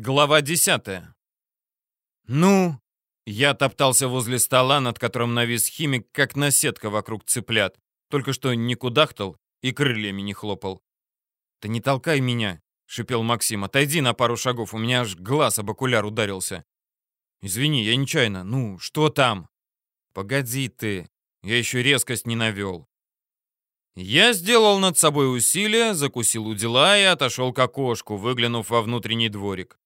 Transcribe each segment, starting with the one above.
Глава 10. «Ну?» Я топтался возле стола, над которым навис химик, как наседка вокруг цыплят. Только что не кудахтал и крыльями не хлопал. «Ты не толкай меня!» — шипел Максим. «Отойди на пару шагов, у меня аж глаз об окуляр ударился». «Извини, я нечаянно. Ну, что там?» «Погоди ты, я еще резкость не навел». Я сделал над собой усилие, закусил у дела и отошел к окошку, выглянув во внутренний дворик.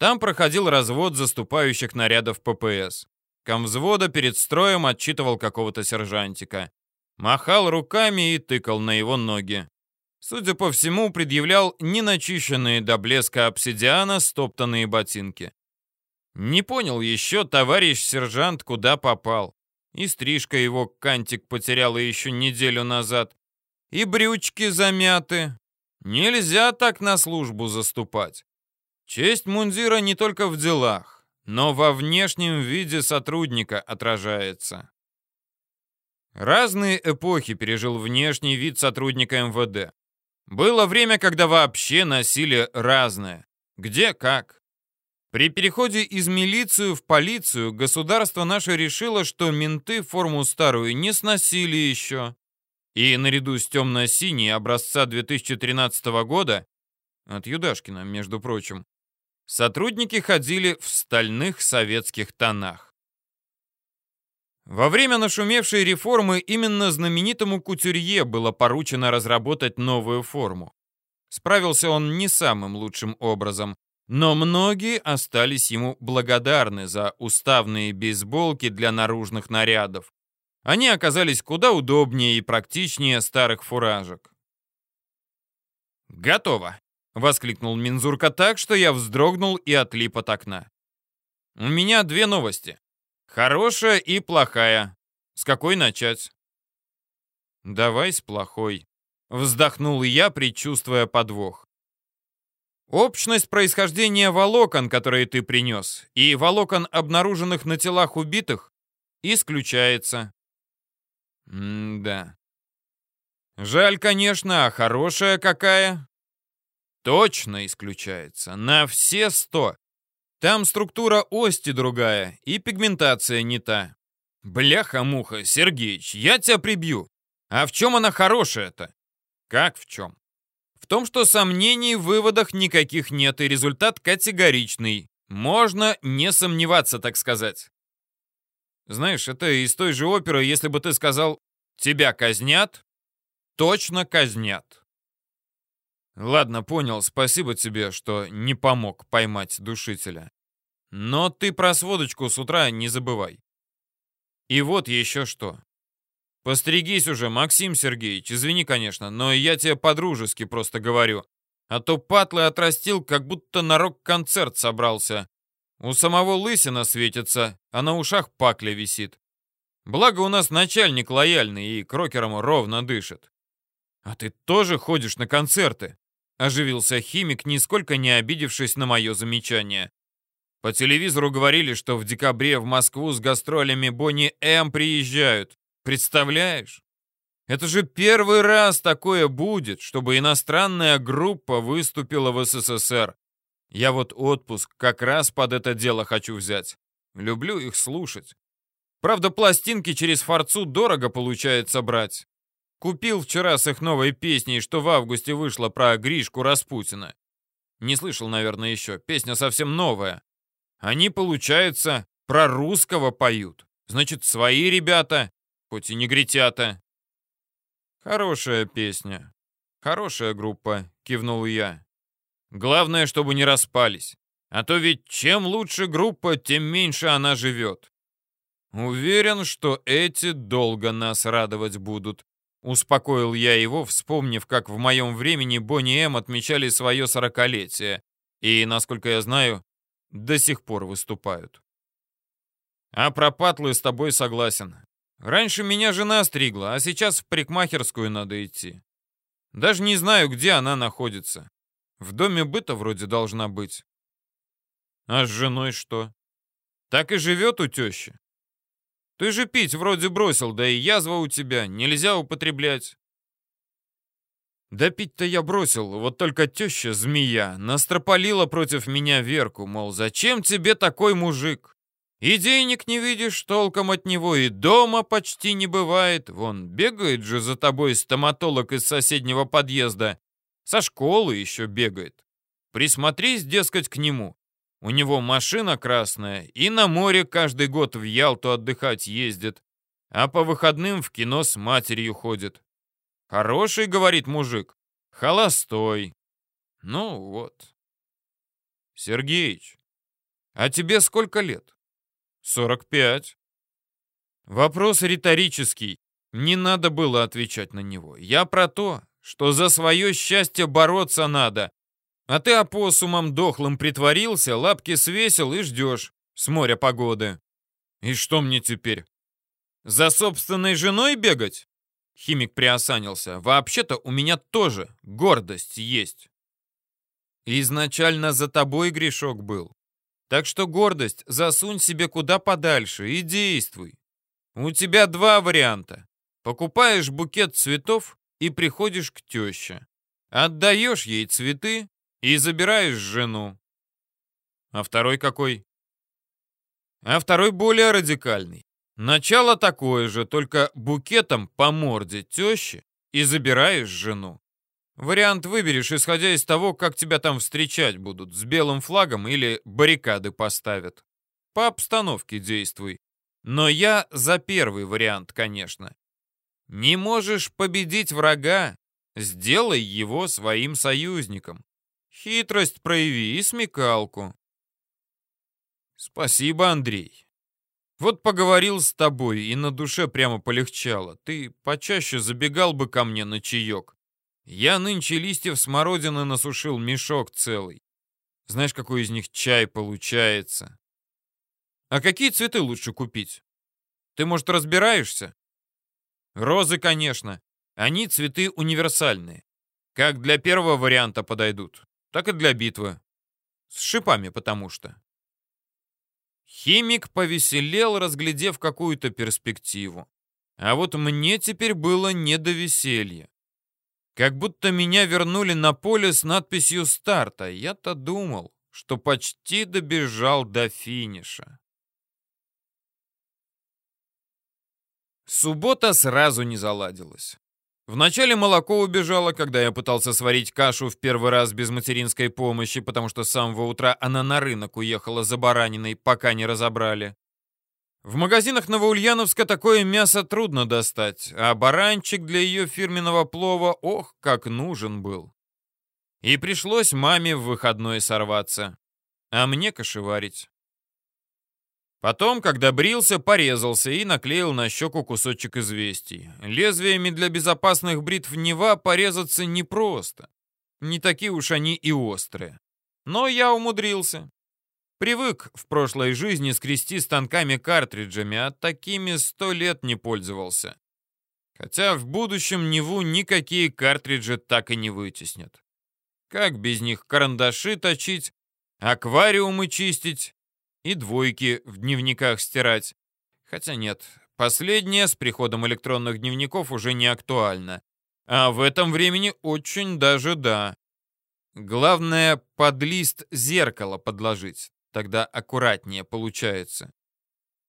Там проходил развод заступающих нарядов ППС. Комвзвода перед строем отчитывал какого-то сержантика. Махал руками и тыкал на его ноги. Судя по всему, предъявлял неначищенные до блеска обсидиана стоптанные ботинки. Не понял еще товарищ сержант, куда попал. И стрижка его кантик потеряла еще неделю назад. И брючки замяты. Нельзя так на службу заступать. Честь мундира не только в делах, но во внешнем виде сотрудника отражается. Разные эпохи пережил внешний вид сотрудника МВД. Было время, когда вообще носили разное. Где как. При переходе из милицию в полицию государство наше решило, что менты форму старую не сносили еще. И наряду с темно-синей образца 2013 года, от Юдашкина, между прочим, Сотрудники ходили в стальных советских тонах. Во время нашумевшей реформы именно знаменитому Кутюрье было поручено разработать новую форму. Справился он не самым лучшим образом, но многие остались ему благодарны за уставные бейсболки для наружных нарядов. Они оказались куда удобнее и практичнее старых фуражек. Готово. — воскликнул Минзурка так, что я вздрогнул и отлип от окна. «У меня две новости. Хорошая и плохая. С какой начать?» «Давай с плохой», — вздохнул я, предчувствуя подвох. Общность происхождения волокон, которые ты принес, и волокон, обнаруженных на телах убитых, исключается. М-да. Жаль, конечно, а хорошая какая? Точно исключается. На все сто. Там структура ости другая и пигментация не та. Бляха-муха, Сергеич, я тебя прибью. А в чем она хорошая-то? Как в чем? В том, что сомнений в выводах никаких нет, и результат категоричный. Можно не сомневаться, так сказать. Знаешь, это из той же оперы, если бы ты сказал «тебя казнят», точно казнят. Ладно, понял, спасибо тебе, что не помог поймать душителя. Но ты про сводочку с утра не забывай. И вот еще что. Постригись уже, Максим Сергеевич, извини, конечно, но я тебе по-дружески просто говорю. А то патлы отрастил, как будто на рок-концерт собрался. У самого лысина светится, а на ушах пакля висит. Благо у нас начальник лояльный и крокером ровно дышит. А ты тоже ходишь на концерты? Оживился химик, нисколько не обидевшись на мое замечание. По телевизору говорили, что в декабре в Москву с гастролями Бонни М приезжают. Представляешь? Это же первый раз такое будет, чтобы иностранная группа выступила в СССР. Я вот отпуск как раз под это дело хочу взять. Люблю их слушать. Правда, пластинки через форцу дорого получается брать. Купил вчера с их новой песней, что в августе вышла про Гришку Распутина. Не слышал, наверное, еще. Песня совсем новая. Они, получается, про русского поют. Значит, свои ребята, хоть и негритята. Хорошая песня. Хорошая группа, кивнул я. Главное, чтобы не распались. А то ведь чем лучше группа, тем меньше она живет. Уверен, что эти долго нас радовать будут. Успокоил я его, вспомнив, как в моем времени Бонни М отмечали свое сорокалетие. И, насколько я знаю, до сих пор выступают. А про патлы с тобой согласен. Раньше меня жена стригла, а сейчас в парикмахерскую надо идти. Даже не знаю, где она находится. В доме быта вроде должна быть. А с женой что? Так и живет у тещи. Ты же пить вроде бросил, да и язва у тебя, нельзя употреблять. Да пить-то я бросил, вот только теща, змея, настропалила против меня Верку, мол, зачем тебе такой мужик? И денег не видишь толком от него, и дома почти не бывает. Вон, бегает же за тобой стоматолог из соседнего подъезда. Со школы еще бегает. Присмотрись, дескать, к нему. У него машина красная, и на море каждый год в Ялту отдыхать ездит, а по выходным в кино с матерью ходит. Хороший, говорит мужик, холостой. Ну вот. Сергеич, а тебе сколько лет? 45. Вопрос риторический. Не надо было отвечать на него. Я про то, что за свое счастье бороться надо. А ты опоссумом дохлым притворился, лапки свесил и ждешь с моря погоды. И что мне теперь? За собственной женой бегать? Химик приосанился. Вообще-то у меня тоже гордость есть. Изначально за тобой грешок был. Так что гордость засунь себе куда подальше и действуй. У тебя два варианта. Покупаешь букет цветов и приходишь к теще. Отдаешь ей цветы и забираешь жену. А второй какой? А второй более радикальный. Начало такое же, только букетом по морде тещи и забираешь жену. Вариант выберешь, исходя из того, как тебя там встречать будут, с белым флагом или баррикады поставят. По обстановке действуй. Но я за первый вариант, конечно. Не можешь победить врага, сделай его своим союзником. Хитрость прояви и смекалку. Спасибо, Андрей. Вот поговорил с тобой, и на душе прямо полегчало. Ты почаще забегал бы ко мне на чаек. Я нынче листьев смородины насушил мешок целый. Знаешь, какой из них чай получается? А какие цветы лучше купить? Ты, может, разбираешься? Розы, конечно. Они цветы универсальные. Как для первого варианта подойдут, так и для битвы. С шипами потому что. Химик повеселел, разглядев какую-то перспективу. А вот мне теперь было не до веселья. Как будто меня вернули на поле с надписью «Старта». Я-то думал, что почти добежал до финиша. Суббота сразу не заладилась. Вначале молоко убежало, когда я пытался сварить кашу в первый раз без материнской помощи, потому что с самого утра она на рынок уехала за бараниной, пока не разобрали. В магазинах Новоульяновска такое мясо трудно достать, а баранчик для ее фирменного плова, ох, как нужен был. И пришлось маме в выходной сорваться, а мне кошеварить. Потом, когда брился, порезался и наклеил на щеку кусочек известий. Лезвиями для безопасных бритв Нева порезаться непросто. Не такие уж они и острые. Но я умудрился. Привык в прошлой жизни скрести станками-картриджами, а такими сто лет не пользовался. Хотя в будущем Неву никакие картриджи так и не вытеснят. Как без них карандаши точить, аквариумы чистить и двойки в дневниках стирать? Хотя нет, последнее с приходом электронных дневников уже не актуально. А в этом времени очень даже да. Главное, под лист зеркало подложить. Тогда аккуратнее получается.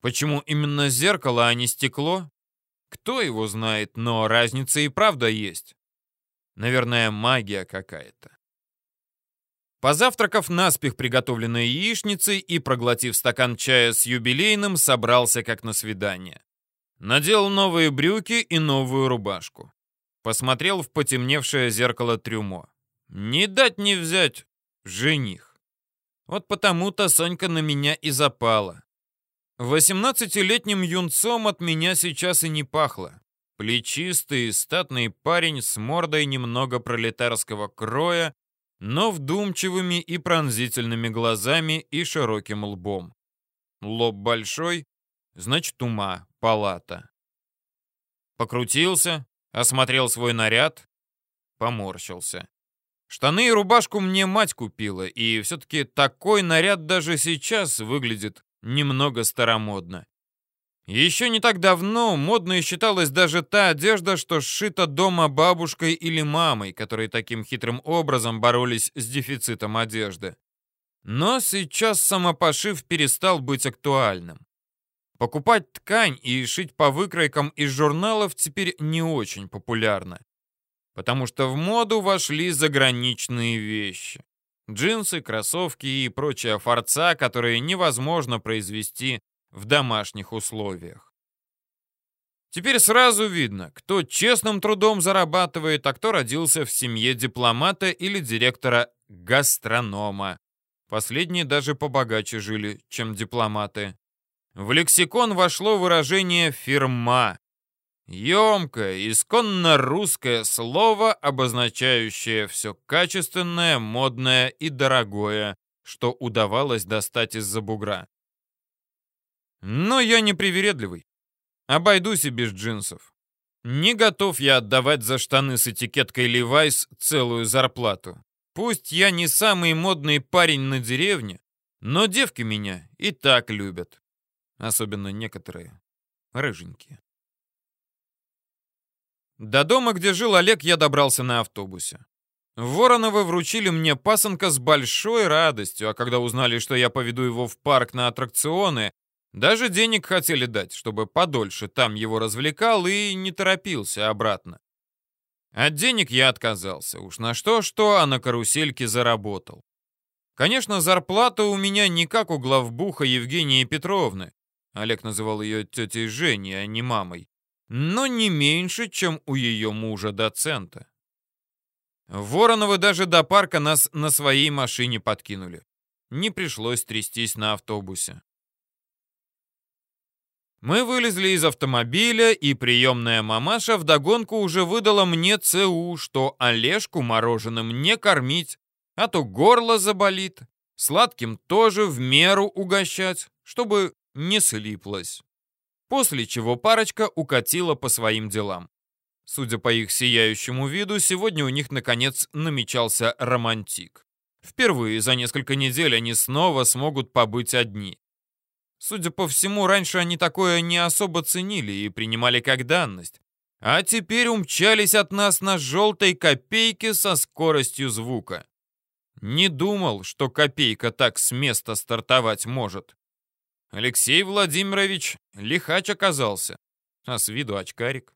Почему именно зеркало, а не стекло? Кто его знает, но разница и правда есть. Наверное, магия какая-то. Позавтракав наспех приготовленной яичницей и проглотив стакан чая с юбилейным, собрался как на свидание. Надел новые брюки и новую рубашку. Посмотрел в потемневшее зеркало трюмо. Не дать не взять жених. Вот потому-то Сонька на меня и запала. Восемнадцатилетним юнцом от меня сейчас и не пахло. Плечистый, статный парень с мордой немного пролетарского кроя, но вдумчивыми и пронзительными глазами и широким лбом. Лоб большой, значит, ума, палата. Покрутился, осмотрел свой наряд, поморщился. Штаны и рубашку мне мать купила, и все-таки такой наряд даже сейчас выглядит немного старомодно. Еще не так давно модной считалась даже та одежда, что сшита дома бабушкой или мамой, которые таким хитрым образом боролись с дефицитом одежды. Но сейчас самопошив перестал быть актуальным. Покупать ткань и шить по выкройкам из журналов теперь не очень популярно, потому что в моду вошли заграничные вещи. Джинсы, кроссовки и прочая форца, которые невозможно произвести в домашних условиях. Теперь сразу видно, кто честным трудом зарабатывает, а кто родился в семье дипломата или директора гастронома. Последние даже побогаче жили, чем дипломаты. В лексикон вошло выражение «фирма». Емкое, исконно русское слово, обозначающее все качественное, модное и дорогое, что удавалось достать из-за бугра. Но я не привередливый. Обойдусь и без джинсов. Не готов я отдавать за штаны с этикеткой Levi's целую зарплату. Пусть я не самый модный парень на деревне, но девки меня и так любят. Особенно некоторые рыженькие. До дома, где жил Олег, я добрался на автобусе. Вороновы вручили мне пасынка с большой радостью, а когда узнали, что я поведу его в парк на аттракционы, даже денег хотели дать, чтобы подольше там его развлекал и не торопился обратно. От денег я отказался. Уж на что-что, а на карусельке заработал. Конечно, зарплата у меня не как у главбуха Евгении Петровны. Олег называл ее тетей Женей, а не мамой. Но не меньше, чем у ее мужа-доцента. Вороновы даже до парка нас на своей машине подкинули. Не пришлось трястись на автобусе. Мы вылезли из автомобиля, и приемная мамаша вдогонку уже выдала мне ЦУ, что Олежку мороженым не кормить, а то горло заболит, сладким тоже в меру угощать, чтобы не слиплось. После чего парочка укатила по своим делам. Судя по их сияющему виду, сегодня у них, наконец, намечался романтик. Впервые за несколько недель они снова смогут побыть одни. Судя по всему, раньше они такое не особо ценили и принимали как данность. А теперь умчались от нас на желтой копейке со скоростью звука. Не думал, что копейка так с места стартовать может. Алексей Владимирович лихач оказался, а с виду очкарик.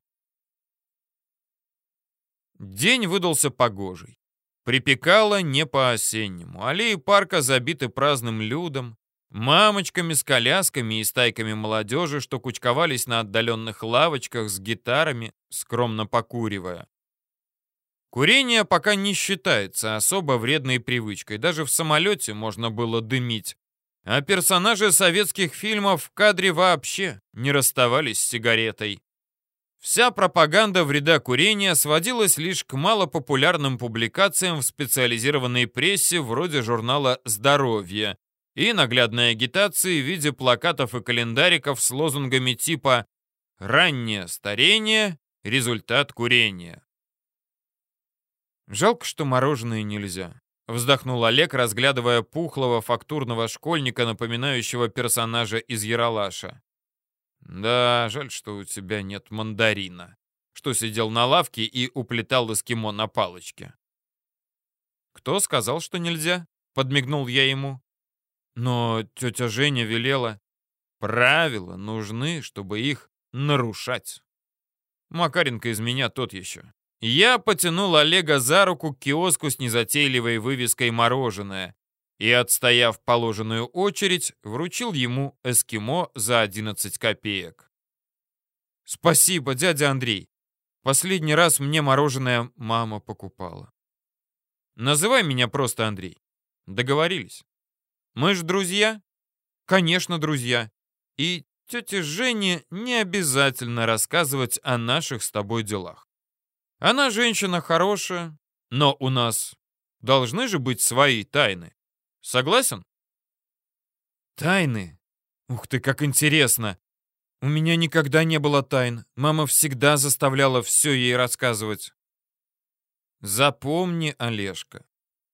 День выдался погожий. Припекало не по-осеннему. Аллеи парка забиты праздным людом. Мамочками с колясками и стайками молодежи, что кучковались на отдаленных лавочках с гитарами, скромно покуривая. Курение пока не считается особо вредной привычкой. Даже в самолете можно было дымить. А персонажи советских фильмов в кадре вообще не расставались с сигаретой. Вся пропаганда вреда курения сводилась лишь к малопопулярным публикациям в специализированной прессе вроде журнала «Здоровье», и наглядной агитации в виде плакатов и календариков с лозунгами типа «Раннее старение – результат курения». «Жалко, что мороженое нельзя», — вздохнул Олег, разглядывая пухлого фактурного школьника, напоминающего персонажа из Яралаша. «Да, жаль, что у тебя нет мандарина», что сидел на лавке и уплетал эскимо на палочке. «Кто сказал, что нельзя?» — подмигнул я ему. Но тетя Женя велела. Правила нужны, чтобы их нарушать. Макаренко из меня тот еще. Я потянул Олега за руку к киоску с незатейливой вывеской «Мороженое» и, отстояв положенную очередь, вручил ему эскимо за 11 копеек. «Спасибо, дядя Андрей. Последний раз мне мороженое мама покупала. Называй меня просто Андрей. Договорились?» Мы ж друзья? Конечно, друзья. И тете Жене не обязательно рассказывать о наших с тобой делах. Она женщина хорошая, но у нас должны же быть свои тайны. Согласен? Тайны? Ух ты, как интересно. У меня никогда не было тайн. Мама всегда заставляла все ей рассказывать. Запомни, Олежка,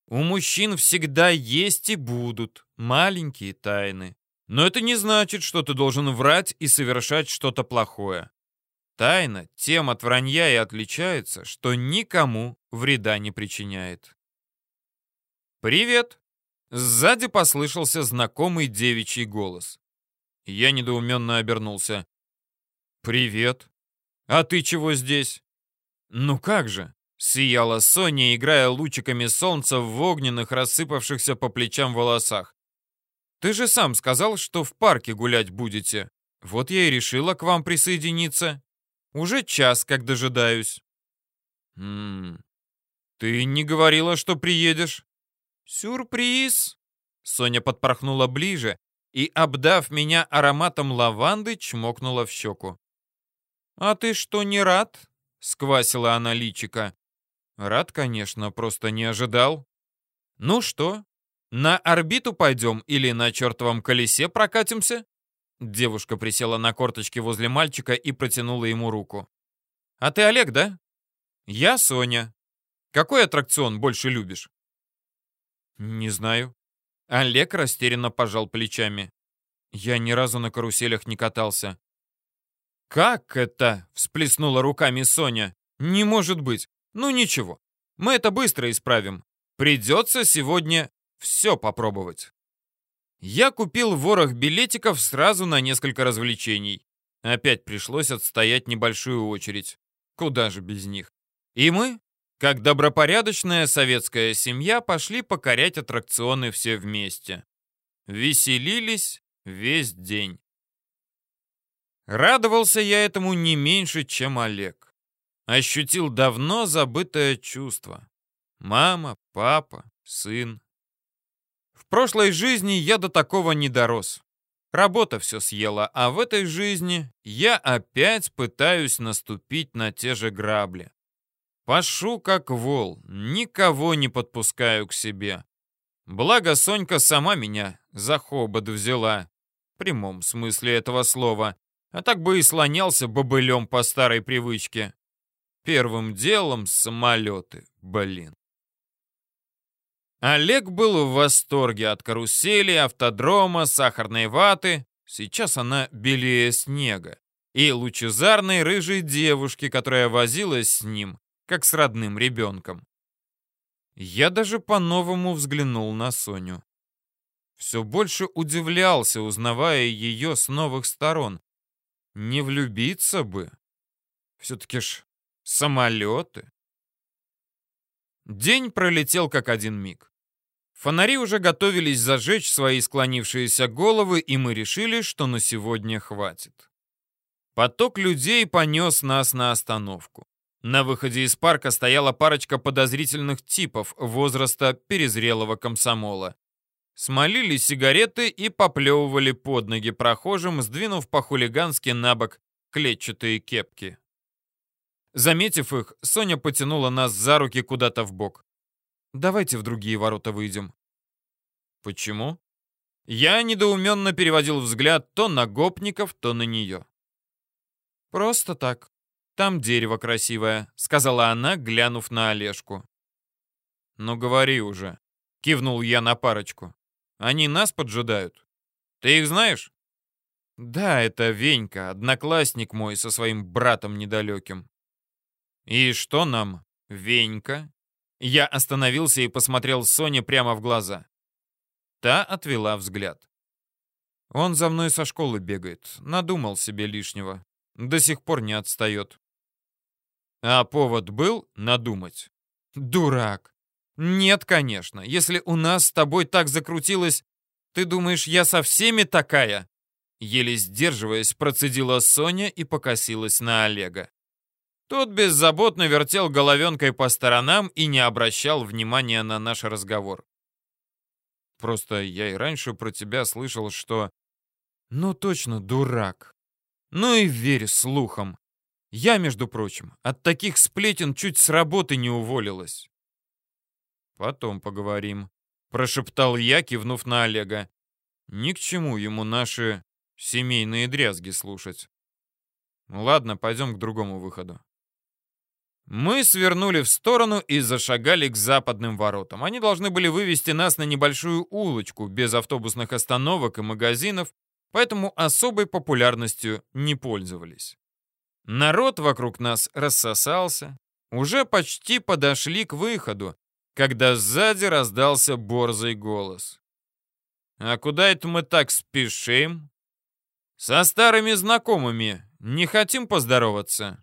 у мужчин всегда есть и будут маленькие тайны, Но это не значит, что ты должен врать и совершать что-то плохое. Тайна тем от вранья и отличается, что никому вреда не причиняет. «Привет!» Сзади послышался знакомый девичий голос. Я недоуменно обернулся. «Привет! А ты чего здесь?» «Ну как же!» — сияла Соня, играя лучиками солнца в огненных, рассыпавшихся по плечам волосах. «Ты же сам сказал, что в парке гулять будете. Вот я и решила к вам присоединиться. Уже час, как дожидаюсь». «Ммм, ты не говорила, что приедешь?» «Сюрприз!» Соня подпорхнула ближе и, обдав меня ароматом лаванды, чмокнула в щеку. «А ты что, не рад?» — сквасила она личика. «Рад, конечно, просто не ожидал». «Ну что, на орбиту пойдем или на чертовом колесе прокатимся?» Девушка присела на корточки возле мальчика и протянула ему руку. «А ты Олег, да?» «Я Соня. Какой аттракцион больше любишь?» «Не знаю». Олег растерянно пожал плечами. «Я ни разу на каруселях не катался». «Как это?» — всплеснула руками Соня. «Не может быть. Ну ничего. Мы это быстро исправим. Придется сегодня все попробовать». Я купил ворох билетиков сразу на несколько развлечений. Опять пришлось отстоять небольшую очередь. Куда же без них? И мы как добропорядочная советская семья пошли покорять аттракционы все вместе. Веселились весь день. Радовался я этому не меньше, чем Олег. Ощутил давно забытое чувство. Мама, папа, сын. В прошлой жизни я до такого не дорос. Работа все съела, а в этой жизни я опять пытаюсь наступить на те же грабли. Пашу как вол, никого не подпускаю к себе. Благо Сонька сама меня за хобот взяла, в прямом смысле этого слова, а так бы и слонялся бобылем по старой привычке. Первым делом самолеты, блин. Олег был в восторге от карусели, автодрома, сахарной ваты. Сейчас она белее снега. И лучезарной рыжей девушки, которая возилась с ним, как с родным ребенком. Я даже по-новому взглянул на Соню. Все больше удивлялся, узнавая ее с новых сторон. Не влюбиться бы. Все-таки ж самолеты. День пролетел как один миг. Фонари уже готовились зажечь свои склонившиеся головы, и мы решили, что на сегодня хватит. Поток людей понес нас на остановку. На выходе из парка стояла парочка подозрительных типов возраста перезрелого комсомола. Смолили сигареты и поплевывали под ноги прохожим, сдвинув по-хулигански на бок клетчатые кепки. Заметив их, Соня потянула нас за руки куда-то в бок. «Давайте в другие ворота выйдем». «Почему?» Я недоуменно переводил взгляд то на гопников, то на нее. «Просто так. Там дерево красивое», — сказала она, глянув на Олежку. «Ну говори уже», — кивнул я на парочку. «Они нас поджидают. Ты их знаешь?» «Да, это Венька, одноклассник мой со своим братом недалеким». «И что нам, Венька?» Я остановился и посмотрел Соне прямо в глаза. Та отвела взгляд. Он за мной со школы бегает, надумал себе лишнего. До сих пор не отстает. А повод был надумать. Дурак. Нет, конечно. Если у нас с тобой так закрутилось, ты думаешь, я со всеми такая? Еле сдерживаясь, процедила Соня и покосилась на Олега. Тот беззаботно вертел головенкой по сторонам и не обращал внимания на наш разговор. Просто я и раньше про тебя слышал, что... Ну точно, дурак. Ну и верь слухам. Я, между прочим, от таких сплетен чуть с работы не уволилась. Потом поговорим, прошептал я, кивнув на Олега. Ни к чему ему наши семейные дрязги слушать. Ладно, пойдем к другому выходу. Мы свернули в сторону и зашагали к западным воротам. Они должны были вывести нас на небольшую улочку без автобусных остановок и магазинов, поэтому особой популярностью не пользовались. Народ вокруг нас рассосался, уже почти подошли к выходу, когда сзади раздался борзый голос. «А куда это мы так спешим?» «Со старыми знакомыми не хотим поздороваться?»